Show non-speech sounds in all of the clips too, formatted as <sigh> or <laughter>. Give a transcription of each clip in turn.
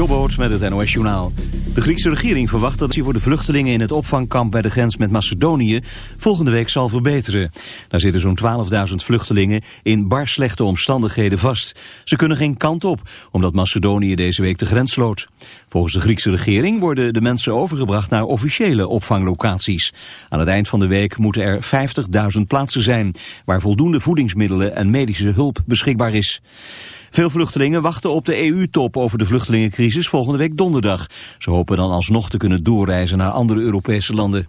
Jobboot met het NOS Journaal. De Griekse regering verwacht dat hij voor de vluchtelingen in het opvangkamp bij de grens met Macedonië volgende week zal verbeteren. Daar zitten zo'n 12.000 vluchtelingen in bar slechte omstandigheden vast. Ze kunnen geen kant op, omdat Macedonië deze week de grens sloot. Volgens de Griekse regering worden de mensen overgebracht naar officiële opvanglocaties. Aan het eind van de week moeten er 50.000 plaatsen zijn, waar voldoende voedingsmiddelen en medische hulp beschikbaar is. Veel vluchtelingen wachten op de EU-top over de vluchtelingencrisis volgende week donderdag. Ze hopen dan alsnog te kunnen doorreizen naar andere Europese landen.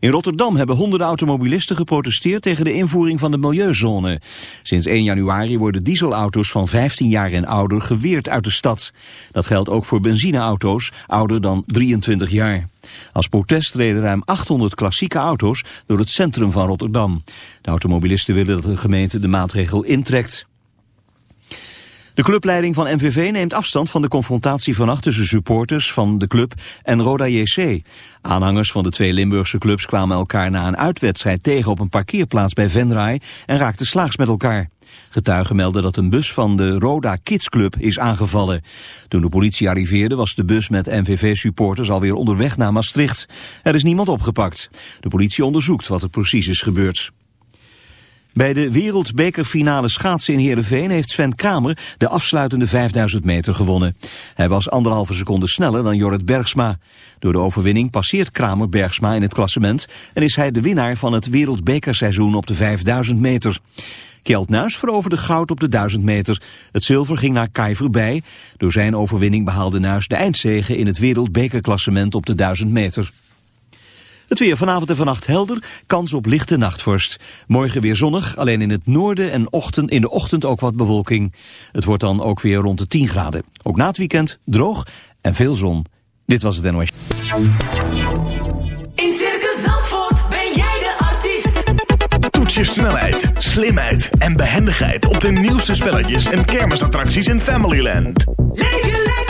In Rotterdam hebben honderden automobilisten geprotesteerd tegen de invoering van de milieuzone. Sinds 1 januari worden dieselauto's van 15 jaar en ouder geweerd uit de stad. Dat geldt ook voor benzineauto's ouder dan 23 jaar. Als protest reden ruim 800 klassieke auto's door het centrum van Rotterdam. De automobilisten willen dat de gemeente de maatregel intrekt. De clubleiding van MVV neemt afstand van de confrontatie vannacht tussen supporters van de club en Roda JC. Aanhangers van de twee Limburgse clubs kwamen elkaar na een uitwedstrijd tegen op een parkeerplaats bij Venray en raakten slaags met elkaar. Getuigen melden dat een bus van de Roda Kids Club is aangevallen. Toen de politie arriveerde was de bus met MVV-supporters alweer onderweg naar Maastricht. Er is niemand opgepakt. De politie onderzoekt wat er precies is gebeurd. Bij de wereldbekerfinale schaatsen in Heerenveen heeft Sven Kramer de afsluitende 5000 meter gewonnen. Hij was anderhalve seconde sneller dan Jorrit Bergsma. Door de overwinning passeert Kramer Bergsma in het klassement en is hij de winnaar van het wereldbekerseizoen op de 5000 meter. Kjeld Nuis veroverde goud op de 1000 meter. Het zilver ging naar Kai voorbij. Door zijn overwinning behaalde Nuis de eindzege in het wereldbekerklassement op de 1000 meter. Het weer vanavond en vannacht helder, kans op lichte nachtvorst. Morgen weer zonnig, alleen in het noorden en ochtend, in de ochtend ook wat bewolking. Het wordt dan ook weer rond de 10 graden. Ook na het weekend droog en veel zon. Dit was het NOS. In Circus Zandvoort ben jij de artiest. Toets je snelheid, slimheid en behendigheid op de nieuwste spelletjes en kermisattracties in Familyland. Leef je lekker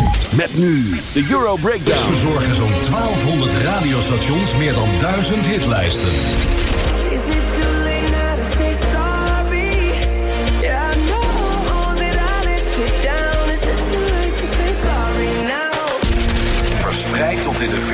Met nu de Euro Breakdown. verzorgen zo'n 1200 radiostations meer dan 1000 hitlijsten.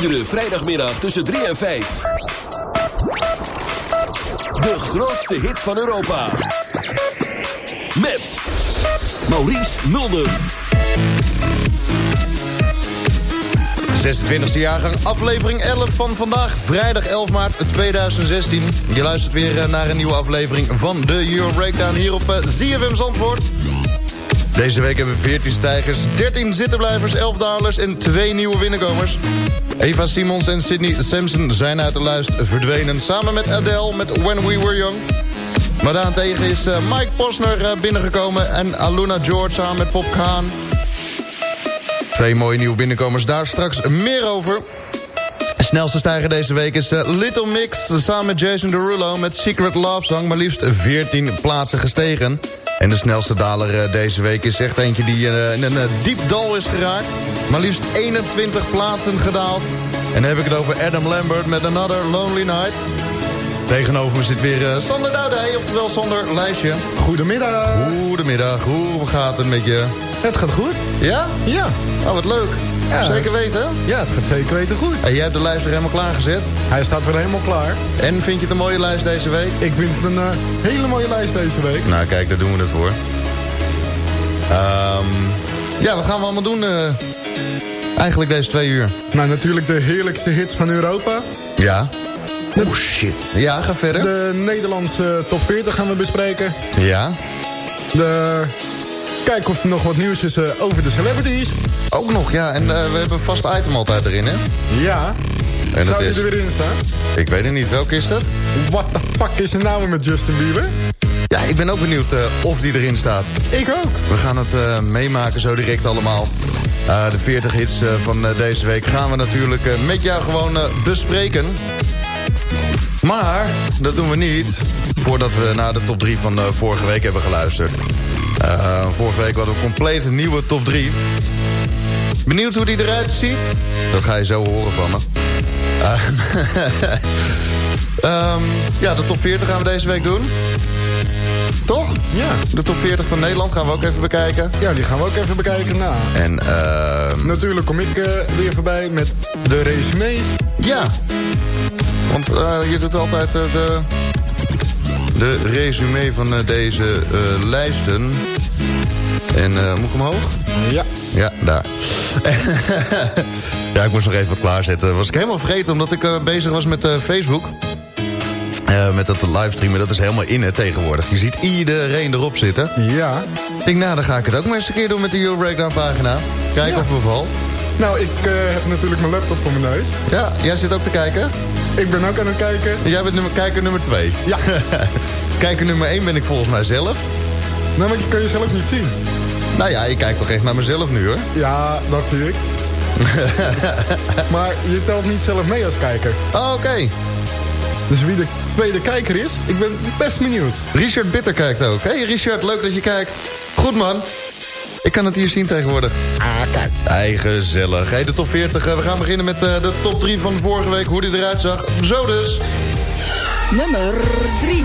Iedere vrijdagmiddag tussen 3 en 5. De grootste hit van Europa. Met Maurice Mulder. 26e jaargang, aflevering 11 van vandaag, vrijdag 11 maart 2016. Je luistert weer eh, naar een nieuwe aflevering van de Euro Breakdown hier op eh, ZFM Zandvoort. Deze week hebben we 14 stijgers, 13 zittenblijvers, 11 dalers en 2 nieuwe binnenkomers. Eva Simons en Sydney Sampson zijn uit de lijst verdwenen... samen met Adele met When We Were Young. Maar daarentegen is eh, Mike Posner binnengekomen... en Aluna George samen met Pop Khan. Twee mooie nieuwe binnenkomers, daar straks meer over. De snelste stijger deze week is uh, Little Mix samen met Jason Derulo... met Secret Love Song, maar liefst 14 plaatsen gestegen. En de snelste daler uh, deze week is echt eentje die uh, in een diep dal is geraakt. Maar liefst 21 plaatsen gedaald. En dan heb ik het over Adam Lambert met Another Lonely Night. Tegenover me zit weer Sander Doudij, oftewel Sander Lijstje. Goedemiddag. Goedemiddag, hoe gaat het met je? Het gaat goed. Ja? Ja. Oh, wat leuk. Ja. Zeker weten? Ja, het gaat zeker weten goed. En jij hebt de lijst weer helemaal klaargezet? Hij staat weer helemaal klaar. En vind je het een mooie lijst deze week? Ik vind het een uh, hele mooie lijst deze week. Nou, kijk, daar doen we het voor. Um, ja, wat gaan we allemaal doen uh, eigenlijk deze twee uur? Nou, natuurlijk de heerlijkste hits van Europa. Ja. Oh, shit. Ja, ga verder. De Nederlandse top 40 gaan we bespreken. Ja. De... Kijken of er nog wat nieuws is uh, over de celebrities. Ook nog, ja. En uh, we hebben een vast item altijd erin, hè? Ja. En Zou je is... er weer in staan? Ik weet het niet. Welke is dat? What the fuck is er nou met Justin Bieber? Ja, ik ben ook benieuwd uh, of die erin staat. Ik ook. We gaan het uh, meemaken zo direct allemaal. De 40 hits van deze week gaan we natuurlijk met jou gewoon bespreken. Maar dat doen we niet voordat we naar de top 3 van vorige week hebben geluisterd. vorige week hadden we een compleet nieuwe top 3. Benieuwd hoe die eruit ziet? Dat ga je zo horen van me. um, <laughs> ja, de top 40 gaan we deze week doen. Toch? Ja. De top 40 van Nederland gaan we ook even bekijken. Ja, die gaan we ook even bekijken. Nou. En uh, Natuurlijk kom ik uh, weer voorbij met de resume. Ja. Want uh, je doet altijd de, de resume van deze lijsten. En moet ik omhoog? Ja. Ja, daar. <laughs> ja, ik moest nog even wat klaarzetten. Was ik helemaal vergeten omdat ik uh, bezig was met uh, Facebook. Uh, met dat livestreamen, dat is helemaal in het tegenwoordig. Je ziet iedereen erop zitten. Ja. Ik denk, nou, dan ga ik het ook maar eens een keer doen met de Euro Breakdown pagina. Kijken ja. of het bevalt. Nou, ik heb natuurlijk mijn laptop voor mijn neus. Ja, jij zit ook te kijken? Ik ben ook aan het kijken. Jij bent nummer, kijker nummer 2? Ja. <laughs> kijker nummer 1 ben ik volgens mij zelf. Nou, maar je kan jezelf niet zien. Nou ja, ik kijk toch echt naar mezelf nu, hoor. Ja, dat zie ik. <laughs> maar je telt niet zelf mee als kijker. Oh, oké. Okay. Dus wie de tweede kijker is, ik ben best benieuwd. Richard Bitter kijkt ook. Hey Richard, leuk dat je kijkt. Goed man. Ik kan het hier zien tegenwoordig. Ah, kijk. Hey, gezellig. Hey, de top 40. We gaan beginnen met uh, de top 3 van vorige week. Hoe die eruit zag. Zo dus. Nummer 3.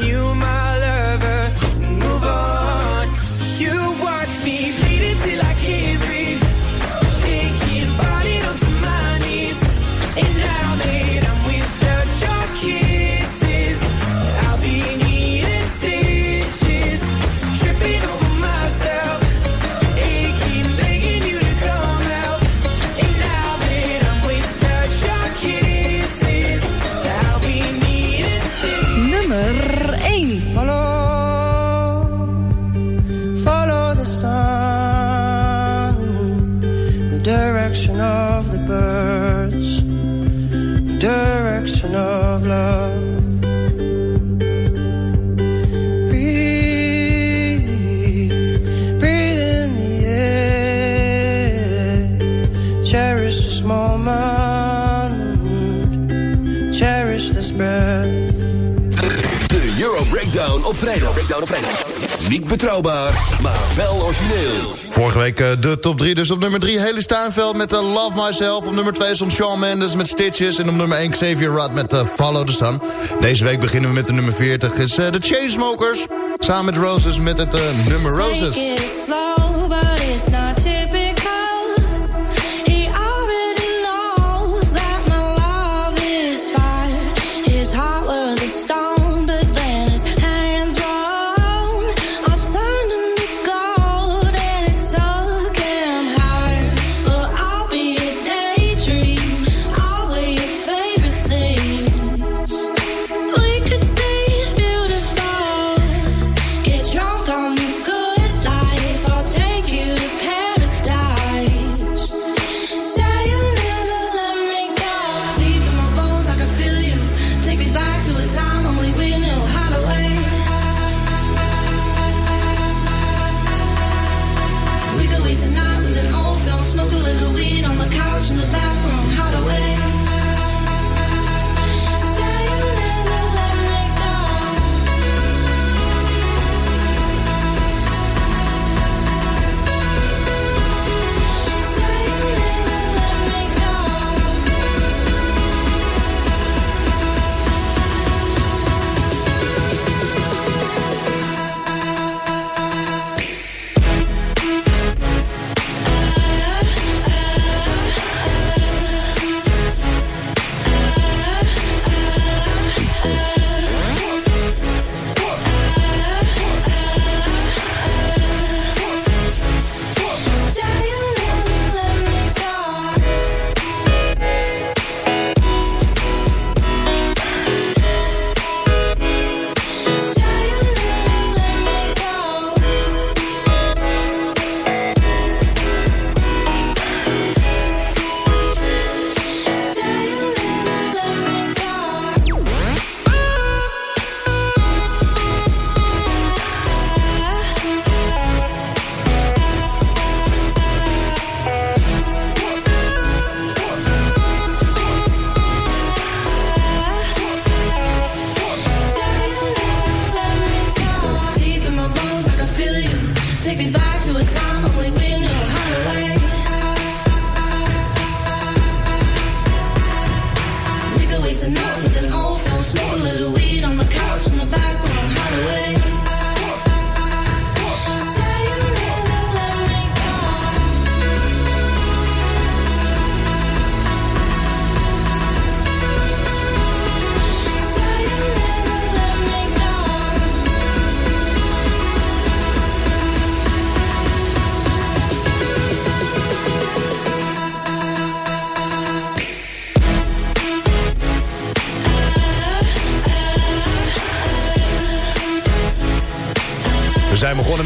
week eh, de top 3, dus op nummer 3 Haley Steinfeld met uh, Love Myself. Op nummer 2 stond Shawn Mendes met Stitches. En op nummer 1 Xavier Rudd met uh, Follow the Sun. Deze week beginnen we met de nummer 40. is de Chainsmokers. Samen met Roses met het nummer Roses.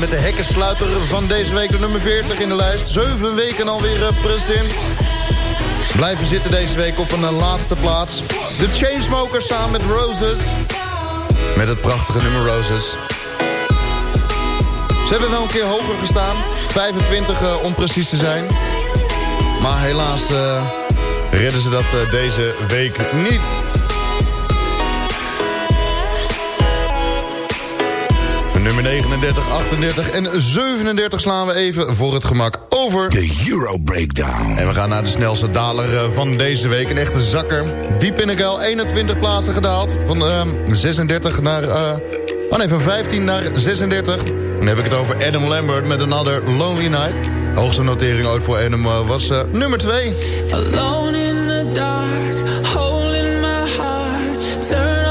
Met de hekkensluiter van deze week, de nummer 40 in de lijst. Zeven weken alweer uh, present. Blijven zitten deze week op een eh, laatste plaats. De Chainsmokers samen met Roses. Met het prachtige nummer Roses. Ze hebben wel een keer hoger gestaan. 25 eh, om precies te zijn. Maar helaas eh, redden ze dat eh, deze week niet. Nummer 39, 38 en 37 slaan we even voor het gemak over. De Euro Breakdown. En we gaan naar de snelste daler eh, van deze week. Een echte zakker. Diep in de kuil, 21 plaatsen gedaald. Van ehm, 36 naar... eh, oh nee, van 15 naar 36. Dan heb ik het over Adam Lambert met Another Lonely Night. Hoogste notering ooit voor Adam eh, was nummer 2. Alone in the dark, hole in my heart. Turn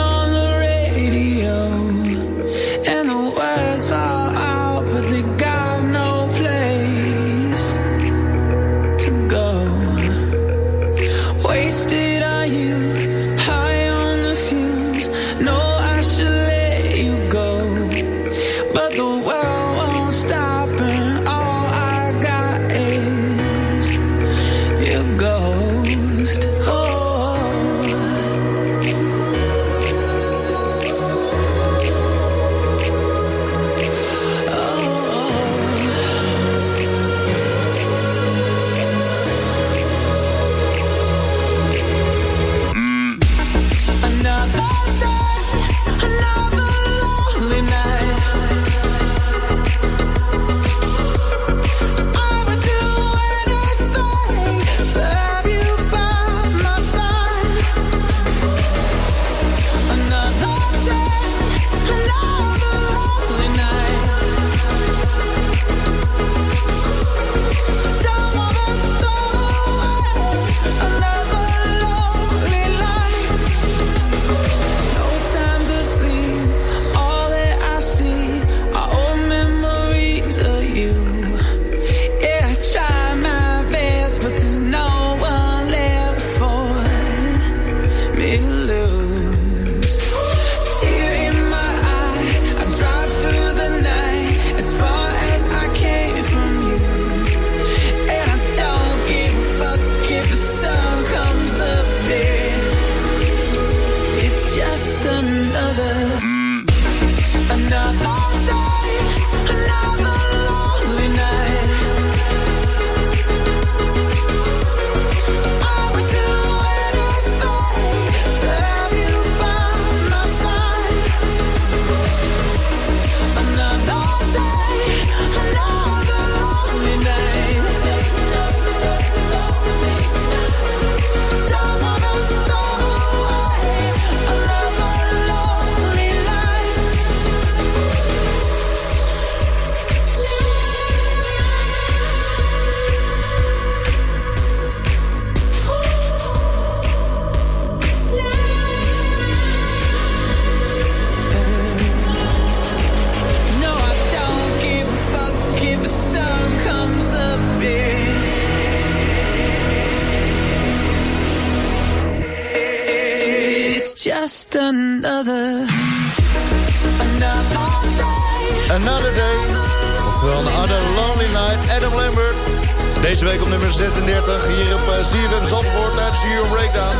Deze week op nummer 36 hier op uh, CFM Zandvoort uit Euro Breakdown.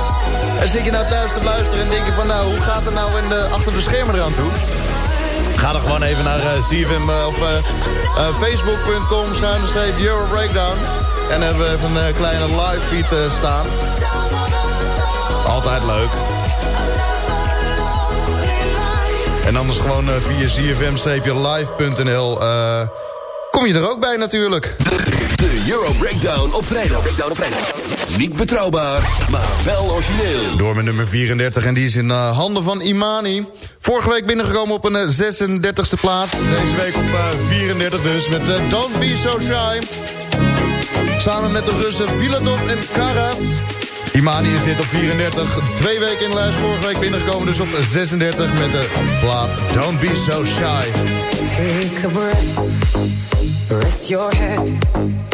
En zit je nou thuis te luisteren en denk je van nou, hoe gaat het nou in de, achter de schermen eraan toe? Ga dan gewoon even naar uh, CFM uh, op facebook.com schuine streep Euro Breakdown. En dan hebben we even een kleine live feed staan. Altijd leuk. En anders gewoon via cfm-live.nl kom je er ook bij natuurlijk. De Euro Breakdown op vrijdag. Breakdown op vrijdag. Niet betrouwbaar, maar wel origineel. Door met nummer 34 en die is in uh, handen van Imani. Vorige week binnengekomen op een uh, 36e plaats. Deze week op uh, 34 dus met uh, Don't Be So Shy. Samen met de Russen Vilatov en Karas. Imani is dit op 34. Twee weken in de lijst. Vorige week binnengekomen dus op 36 met de plaat Don't Be So Shy. Take a breath. Rest your head.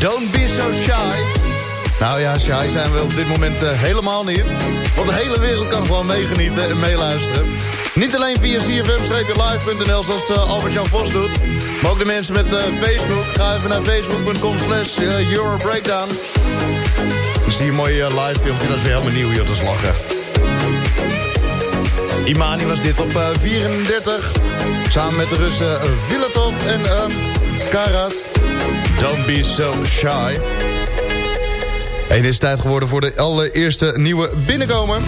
Don't be so shy. Nou ja, shy zijn we op dit moment eh, helemaal niet. Want de hele wereld kan gewoon meegenieten en meeluisteren. Niet alleen via cfm-live.nl zoals uh, Albert-Jan Vos doet. Maar ook de mensen met eh, Facebook. Ga even naar facebook.com slash Eurobreakdown. Dan zie je een mooi live filmpje. Dat is weer helemaal nieuw. Dat is lachen. Imani was dit op 34. Samen met de Russen Vilatov en Karat. Don't be so shy. En het is tijd geworden voor de allereerste nieuwe binnenkomer.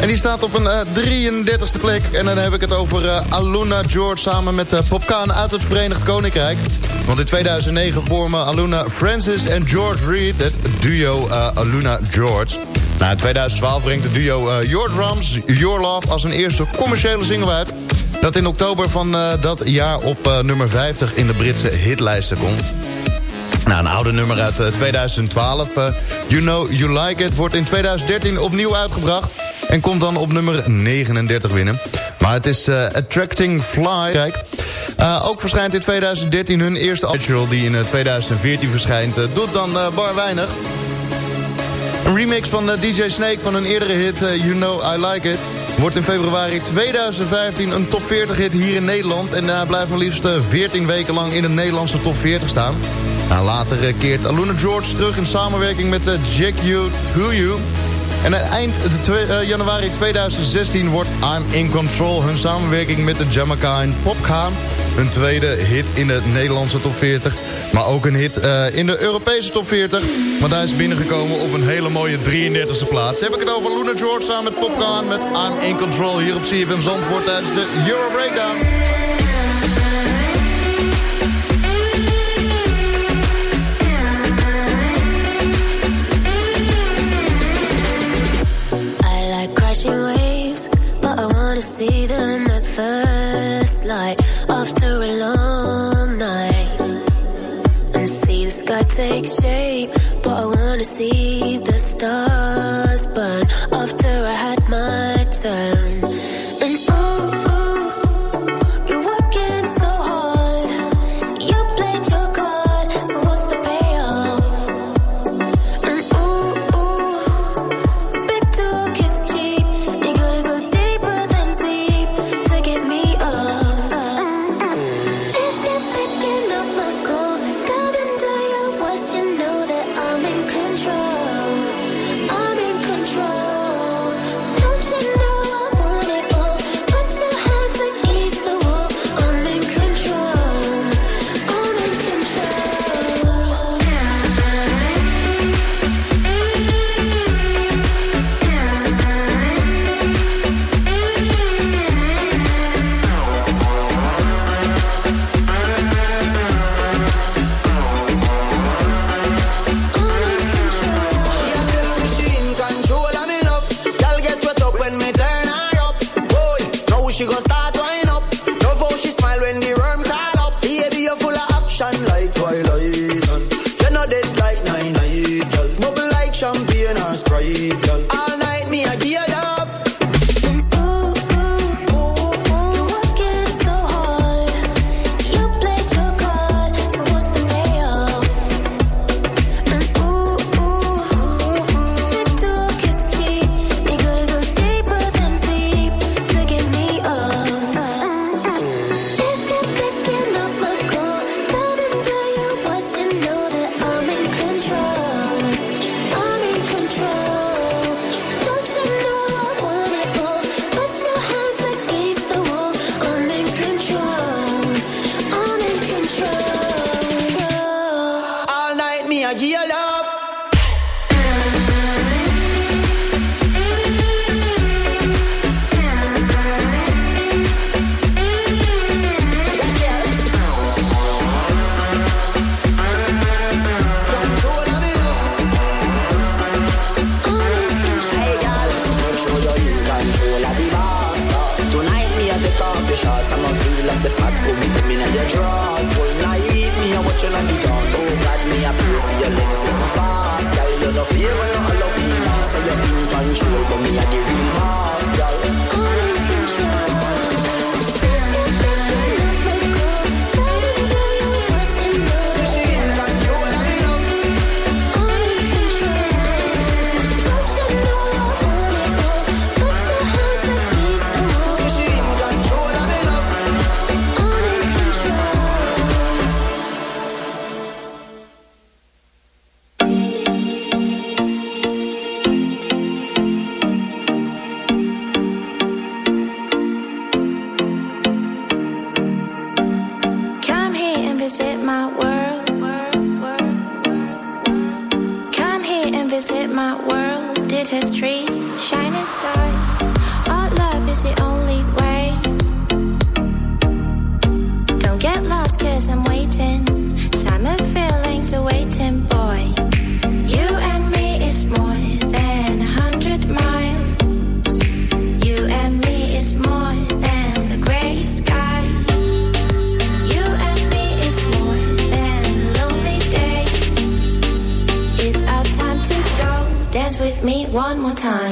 En die staat op een uh, 33ste plek. En dan heb ik het over uh, Aluna George samen met uh, Popkaan uit het Verenigd Koninkrijk. Want in 2009 vormen Aluna Francis en George Reed het duo Aluna George. Nou, in 2012 brengt het duo Your Drums, Your Love als een eerste commerciële single uit. Dat in oktober van dat jaar op nummer 50 in de Britse hitlijsten komt. Nou, een oude nummer uit uh, 2012. Uh, you Know You Like It wordt in 2013 opnieuw uitgebracht. En komt dan op nummer 39 binnen. Maar het is uh, Attracting Fly. Kijk. ook verschijnt in 2013 hun eerste Natural die in 2014 verschijnt. doet dan bar weinig. Een remix van DJ Snake van een eerdere hit You Know I Like It. Wordt in februari 2015 een top 40 hit hier in Nederland. En uh, blijft maar liefst 14 weken lang in de Nederlandse top 40 staan. Later eh, keert Aluna George terug in samenwerking met eh, Jack You. En eh, eind januari 2016 wordt I'm In Control hun samenwerking met de Jamaican Popcan. Een tweede hit in de Nederlandse top 40. Maar ook een hit in de Europese top 40. Want hij is binnengekomen op een hele mooie 33e plaats. Heb ik het over Luna George samen met Popcan met I'm In Control hier op CFM Zandvoort tijdens de Euro Breakdown. light after a long night and see the sky take shape. But I wanna see the stars burn. is the only way. Don't get I'm waiting. Summer feelings are waiting, boy. You and me is more than a hundred miles. You and me is more than the gray. You and me is more than lonely. It's our time to go. Dance with me one more time.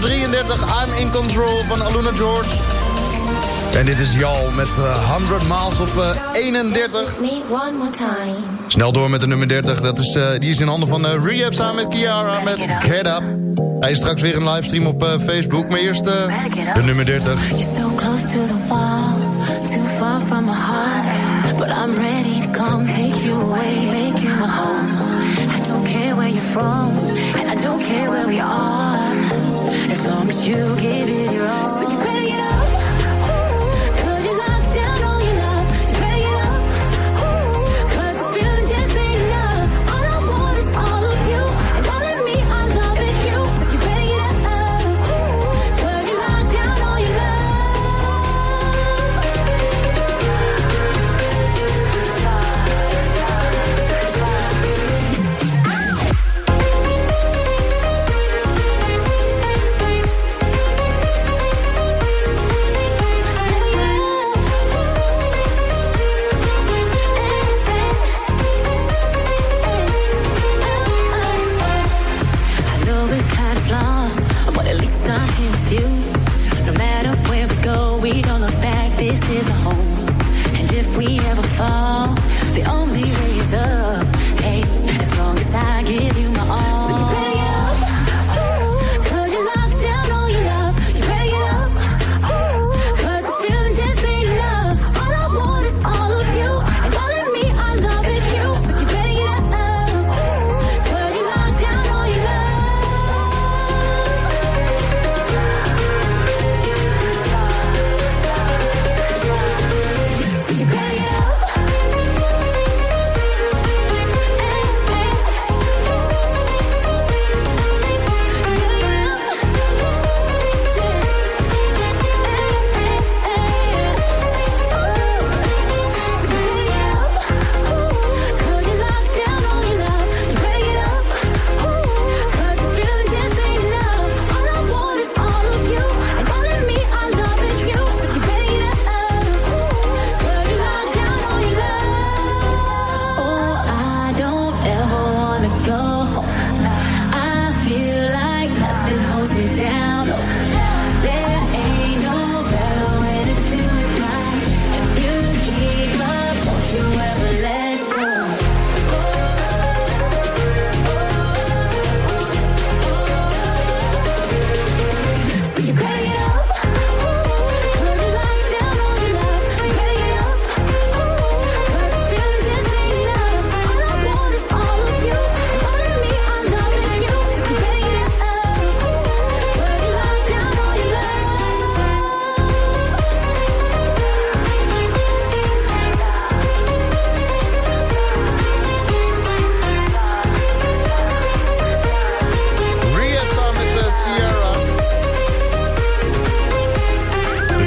Nummer 33. I'm in control van Aluna George. En dit is Jal met eh, 100 miles op eh, 31. Me one more time. Snel door met de nummer 30. Dat is, eh, die is in handen van eh, Rehab samen met Kiara met Get Up. Hij is straks weer een livestream op eh, Facebook. Maar eerst eh, de nummer 30. You're so close to the wall, too far from my heart. But I'm ready to come, take you away, make you my home. I don't care where you're from, and I don't care where we are. Long as you give it your all. So you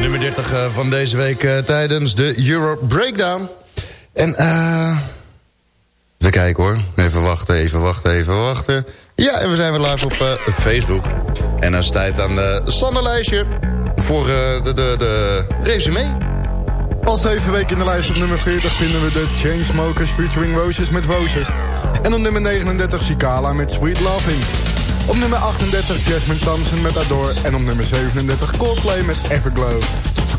nummer 30 eh, van deze week eh, tijdens de Euro Breakdown. En eh... even kijken hoor. Even wachten, even wachten, even wachten. Ja, en we zijn weer live op Facebook. En dan is het tijd aan de Sanderlijstje voor de, de, de resume. Al zeven weken in de lijst op nummer 40 vinden we de Chainsmokers featuring Roses met Roses. En op nummer 39 Chicala met Sweet Loving. Op nummer 38 Jasmine Thompson met Adore. En op nummer 37 Coldplay met Everglow.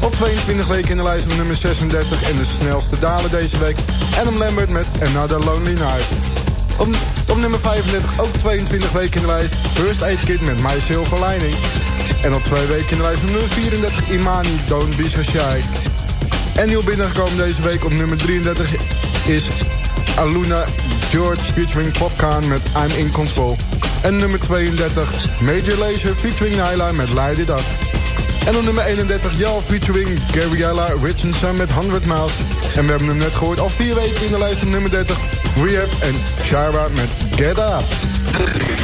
Op 22 weken in de lijst op nummer 36 en de snelste dalen deze week. Adam Lambert met Another Lonely Night. Op, op nummer 35 ook 22 weken in de lijst. First Aid Kit met My Silver Lining. En op twee weken in de lijst nummer 34 Imani, Don't Be So Shy. En nieuw binnengekomen deze week op nummer 33 is Aluna George featuring Popcorn met I'm In Control. En nummer 32 Major Lazer featuring Nyla met Light It Up. En op nummer 31 Jal featuring Gabriella Richardson met 100 Miles. En we hebben hem net gehoord al vier weken in de lijst op nummer 30 Rehab en Shara met Get Up.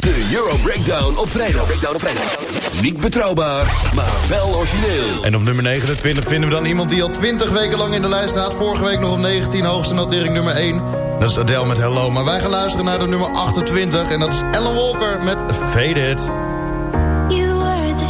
De Euro Breakdown op vrijdag. Breakdown op vrijdag. Niet betrouwbaar, maar wel origineel. En op nummer 29 vinden we dan iemand die al 20 weken lang in de lijst staat. Vorige week nog op 19, hoogste notering nummer 1. Dat is Adele met Hello. Maar wij gaan luisteren naar de nummer 28. En dat is Ellen Walker met Faded. You were the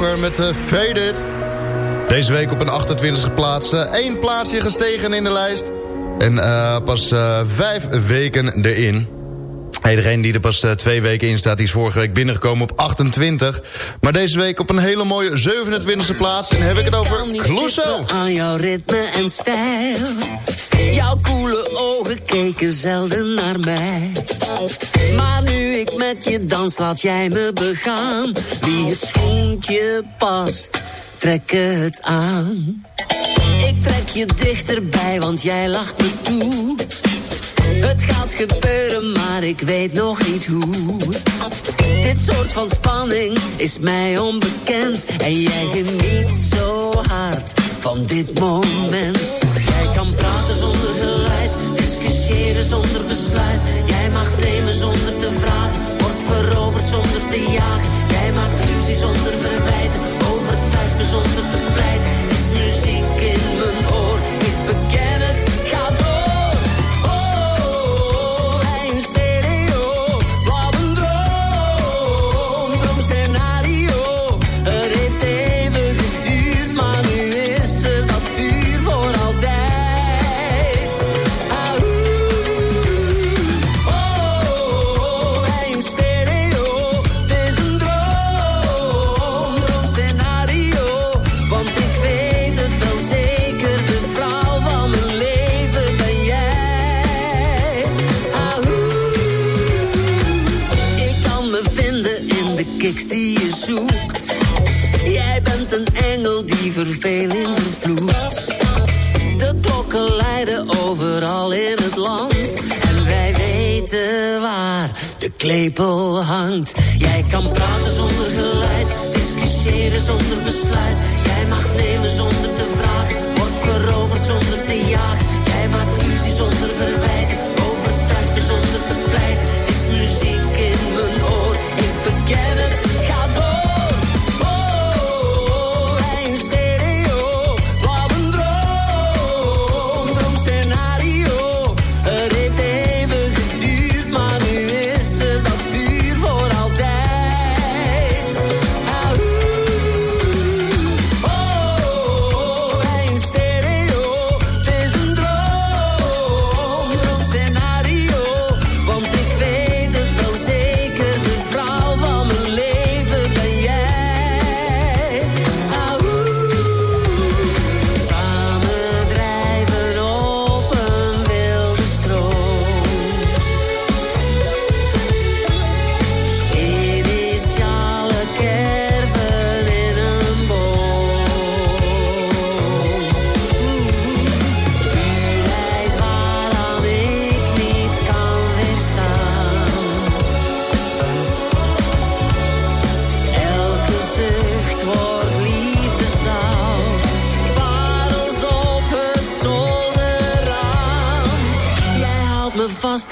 Walker met de Faded. Deze week op een 28e plaats. Eén plaatsje gestegen in de lijst. En eh, pas eh, vijf weken erin. Hey, degene die er pas eh, twee weken in staat, die is vorige week binnengekomen op 28. Maar deze week op een hele mooie 27e plaats. En heb ik het over Clouseau. aan jouw ritme en stijl. Jouw koele ogen keken zelden naar mij. Maar nu ik met je dans, laat jij me begaan. Wie het schoentje past, trek het aan. Ik trek je dichterbij, want jij lacht me toe. Het gaat gebeuren, maar ik weet nog niet hoe. Dit soort van spanning is mij onbekend. En jij geniet zo hard van dit moment. Zonder besluit. Jij mag nemen zonder te vragen, wordt veroverd zonder te jagen. Jij maakt ruzie zonder verwijten, overtuigt me zonder te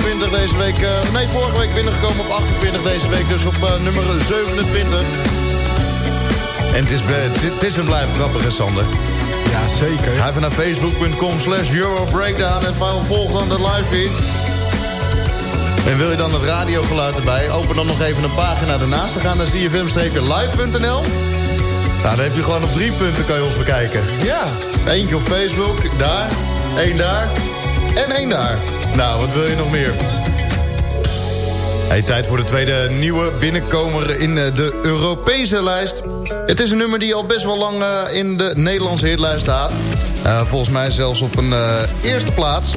27 deze week. eh, nee, vorige week binnengekomen op 28 deze week. Dus op eh, nummer 27. En het is, het is en blijft grappig, hè, Sander? Ja, zeker. Ga even naar facebook.com slash Eurobreakdown en volg dan de live feed. En wil je dan het radiogeluid erbij? Open dan nog even een pagina ernaast. Dan gaan naar cfm-live.nl. Nou, dan heb je gewoon op drie punten kan je ons bekijken. Ja. Eentje op Facebook, daar. één daar. En één daar. Nou, wat wil je nog meer? Hey, tijd voor de tweede nieuwe binnenkomer in eh, de Europese lijst. Het is een nummer die al best wel lang eh, in de Nederlandse hitlijst staat. Eh, volgens mij zelfs op een eerste plaats.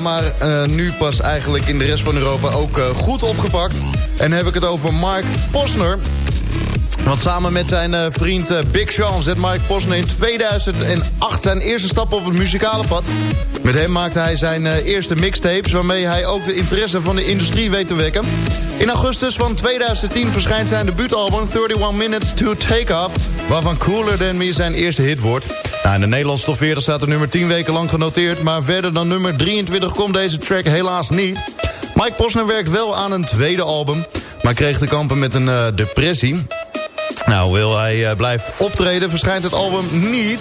Maar nu pas eigenlijk in de rest van Europa ook goed opgepakt. En heb ik het over Mark Posner. Want samen met zijn eh, vriend eh, Big Sean zet Mike Posner in 2008 zijn eerste stap op het muzikale pad. Met hem maakte hij zijn eh, eerste mixtapes... waarmee hij ook de interesse van de industrie weet te wekken. In augustus van 2010 verschijnt zijn debuutalbum 31 Minutes to Take Off... waarvan Cooler Than Me zijn eerste hit wordt. Nou, in de Nederlandse top 40 staat er nummer 10 weken lang genoteerd... maar verder dan nummer 23 komt deze track helaas niet. Mike Posner werkt wel aan een tweede album... maar kreeg te kampen met een depressie... Nou, wil hij uh, blijft optreden, verschijnt het album niet.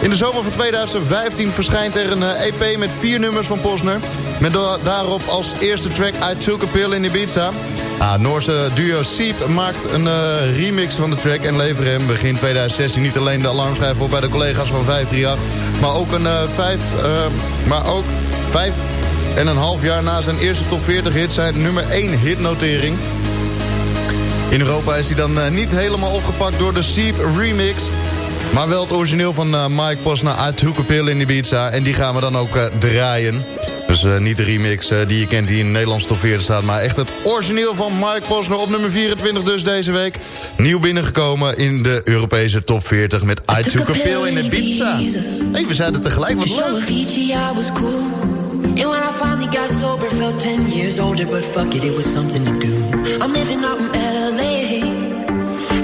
In de zomer van 2015 verschijnt er een uh, EP met vier nummers van Posner. Met daarop als eerste track I Took a Pill in Ibiza. Ah, Noorse duo Seep maakt een uh, remix van de track... en leveren hem begin 2016 niet alleen de alarmschijf op bij de collega's van 538... maar ook een vijf, maar ook vijf en een half jaar na zijn eerste top 40 hit... zijn nummer 1 hitnotering... In Europa is hij dan uh, niet helemaal opgepakt door de Seep remix. Maar wel het origineel van uh, Mike Posner uit Hoekepil in Ibiza. En die gaan we dan ook uh, draaien. Dus niet de remix die je kent die in Nederlands top 40 staat. Maar echt het origineel van Mike Posner op nummer 24 dus deze week. Nieuw binnengekomen in de Europese top 40 met I Took a Pill in Ibiza. Hey, we zeiden tegelijk wat leuk. And when I finally got sober, felt 10 years older, but fuck it, it was something to do. I'm living out.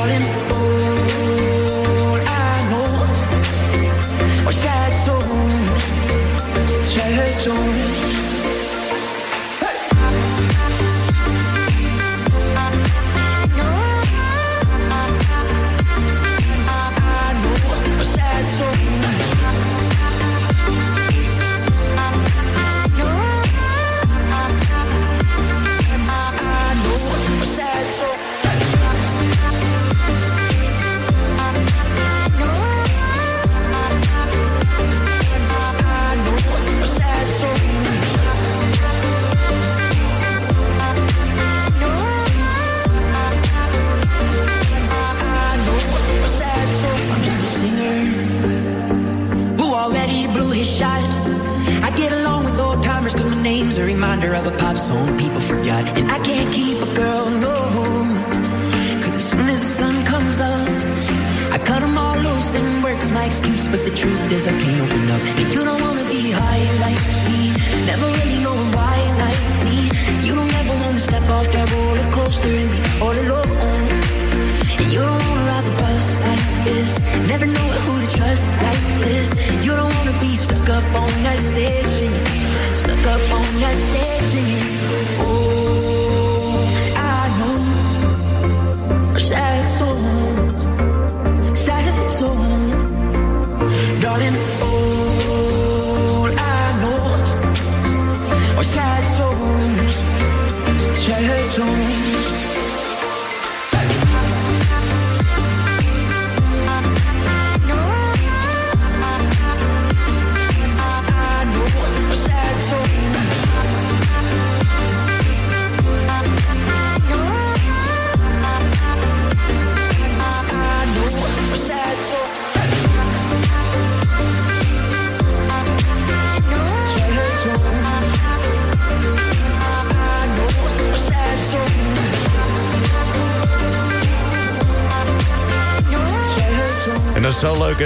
falling song people forgot. And I can't keep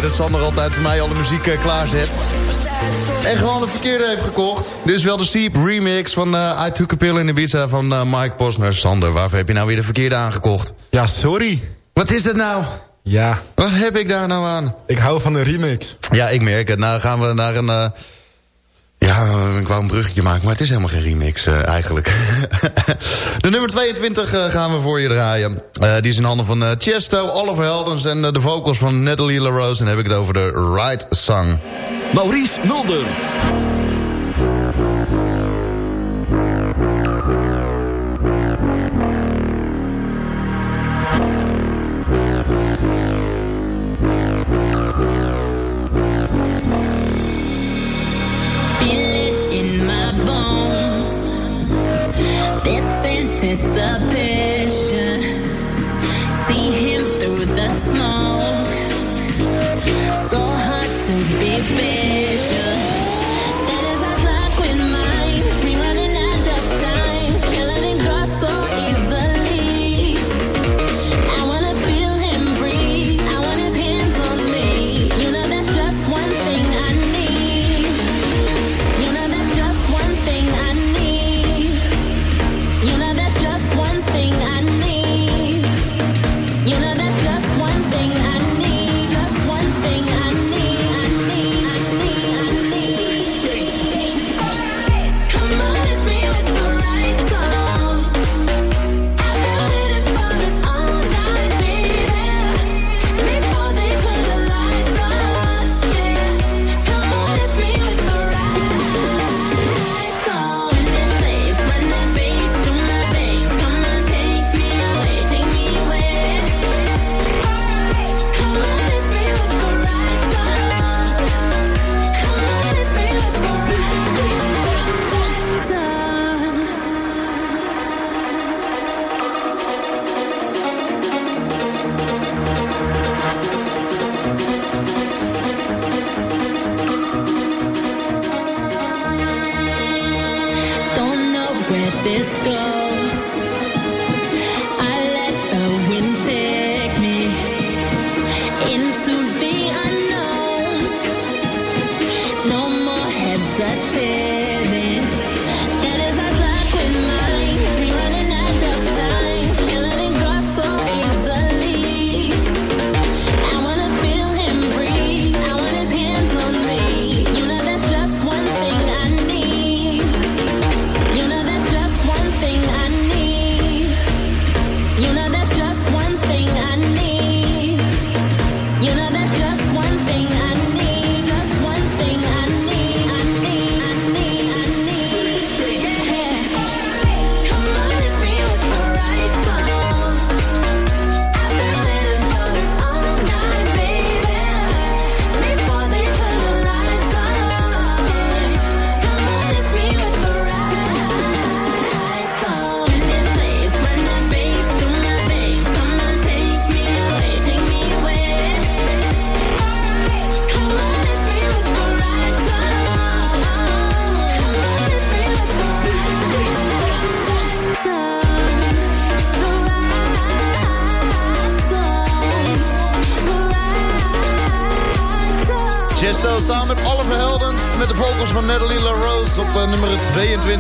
dat Sander altijd voor mij alle muziek uh, klaarzet. En gewoon de verkeerde heeft gekocht. Dit is wel de Seep remix van uh, I Took a Pill in Ibiza van uh, Mike Posner. Sander, waarvoor heb je nou weer de verkeerde aangekocht? Ja, sorry. Wat is dat nou? Ja. Wat heb ik daar nou aan? Ik hou van een remix. Ja, ik merk het. Nou gaan we naar een... Ja, ik wou een bruggetje maken, maar het is helemaal geen remix uh, eigenlijk. <laughs> de nummer 22 uh, gaan we voor je draaien. Uh, die is in handen van Chesto, Oliver Heldens en de vocals van Natalie LaRose. En dan heb ik het over de Right Song. Maurice Mulder.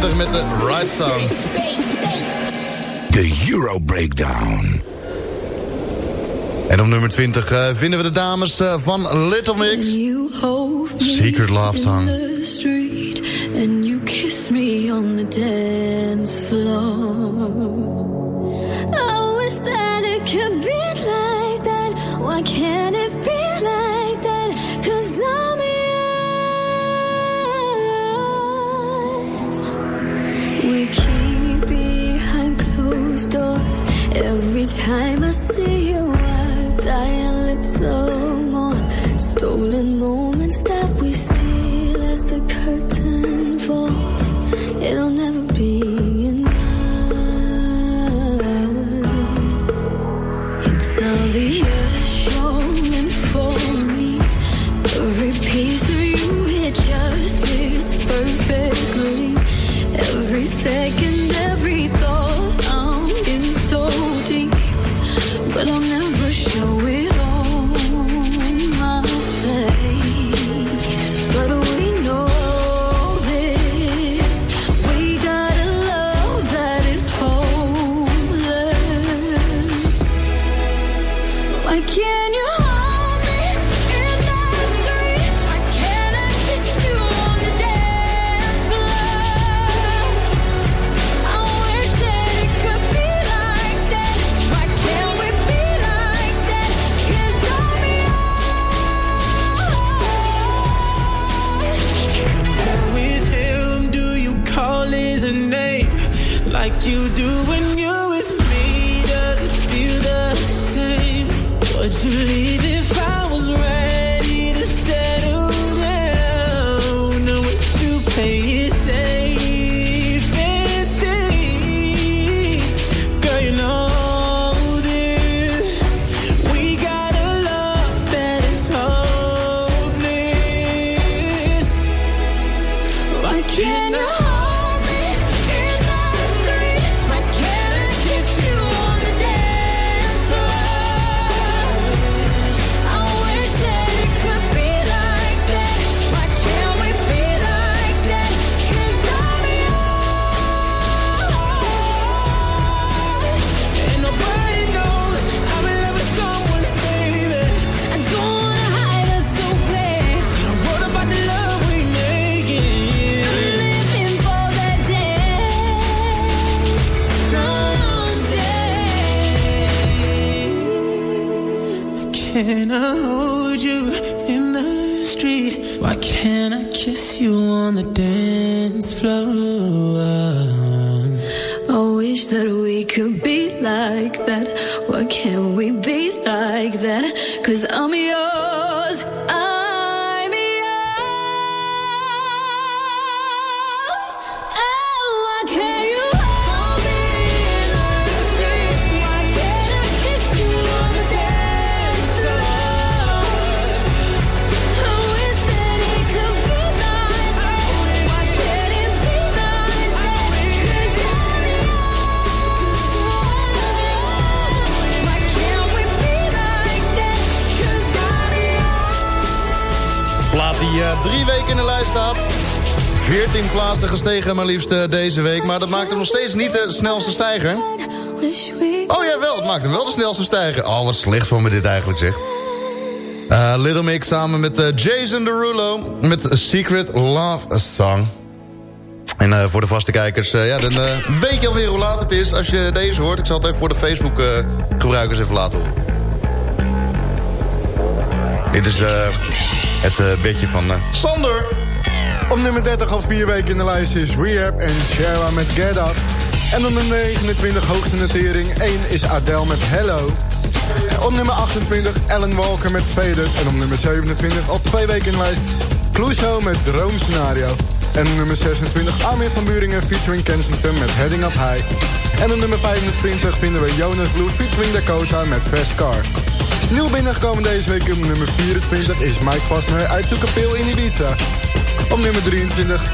22 met de Right Sound. De Euro Breakdown. En op nummer 20 uh, vinden we de dames uh, van Little Mix. Secret Love Song. And you kiss me on the dance floor. I wish that it could be like that. Why can't it maar liefst eh, deze week. Maar dat maakt hem nog steeds niet de snelste stijger. Oh ja, wel. Het maakt hem wel de snelste stijger. Oh, wat slecht van me dit eigenlijk zeg. Eh, Little Mix samen met eh, Jason Derulo. Met Secret Love Song. En voor de vaste kijkers, ja, dan weet je alweer hoe laat het is als je deze hoort. Ik zal het even voor de Facebook gebruikers even laten horen. Dit is het bedje van Sander. Op nummer 30 al vier weken in de lijst is Rehab en Shara met Get Up. En op nummer 29 hoogste notering 1 is Adele met Hello. Op nummer 28 Ellen Walker met Faded. En op nummer 27 al twee weken in de lijst Cluzo met Droomscenario. En op nummer 26 Armin van Buringen featuring Kensington met Heading Up High. En op nummer 25 vinden we Jonas Blue featuring Dakota met Fast Car. Nieuw binnengekomen deze week op nummer 24 is Mike Pasner uit Toekapeel in Ibiza. Op nummer 23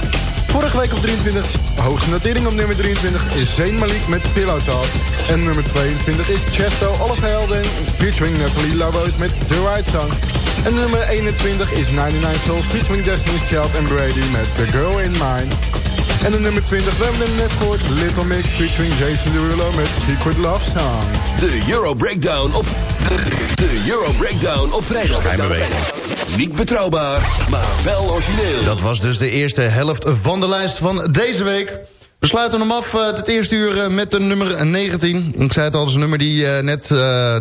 Vorige week op 23, hoogste notering op nummer 23 is Zayn Malik met Pillow Talk. En nummer 22 is Chesto Olafhelden featuring Natalie Laboot met The Right Song. En nummer 21 is 99 Souls featuring Destiny's Child en Brady met The Girl in Mine. En de nummer 20, we hebben hem net gehoord, Little Mix featuring Jason Derulo met Secret Love Song. De Euro Breakdown op... De, de Euro Breakdown op vrijdag. Niet betrouwbaar, maar wel origineel. Dat was dus de eerste helft van de lijst van deze week. We sluiten hem af, uh, het eerste uur, uh, met de nummer 19. Ik zei het al, dat is een nummer die uh, net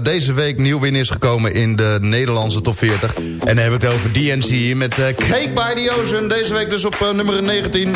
deze week nieuw binnen is gekomen... in de Nederlandse top 40. En dan heb ik het over DNC met Cake by the Ocean. Deze week dus op nummer 19.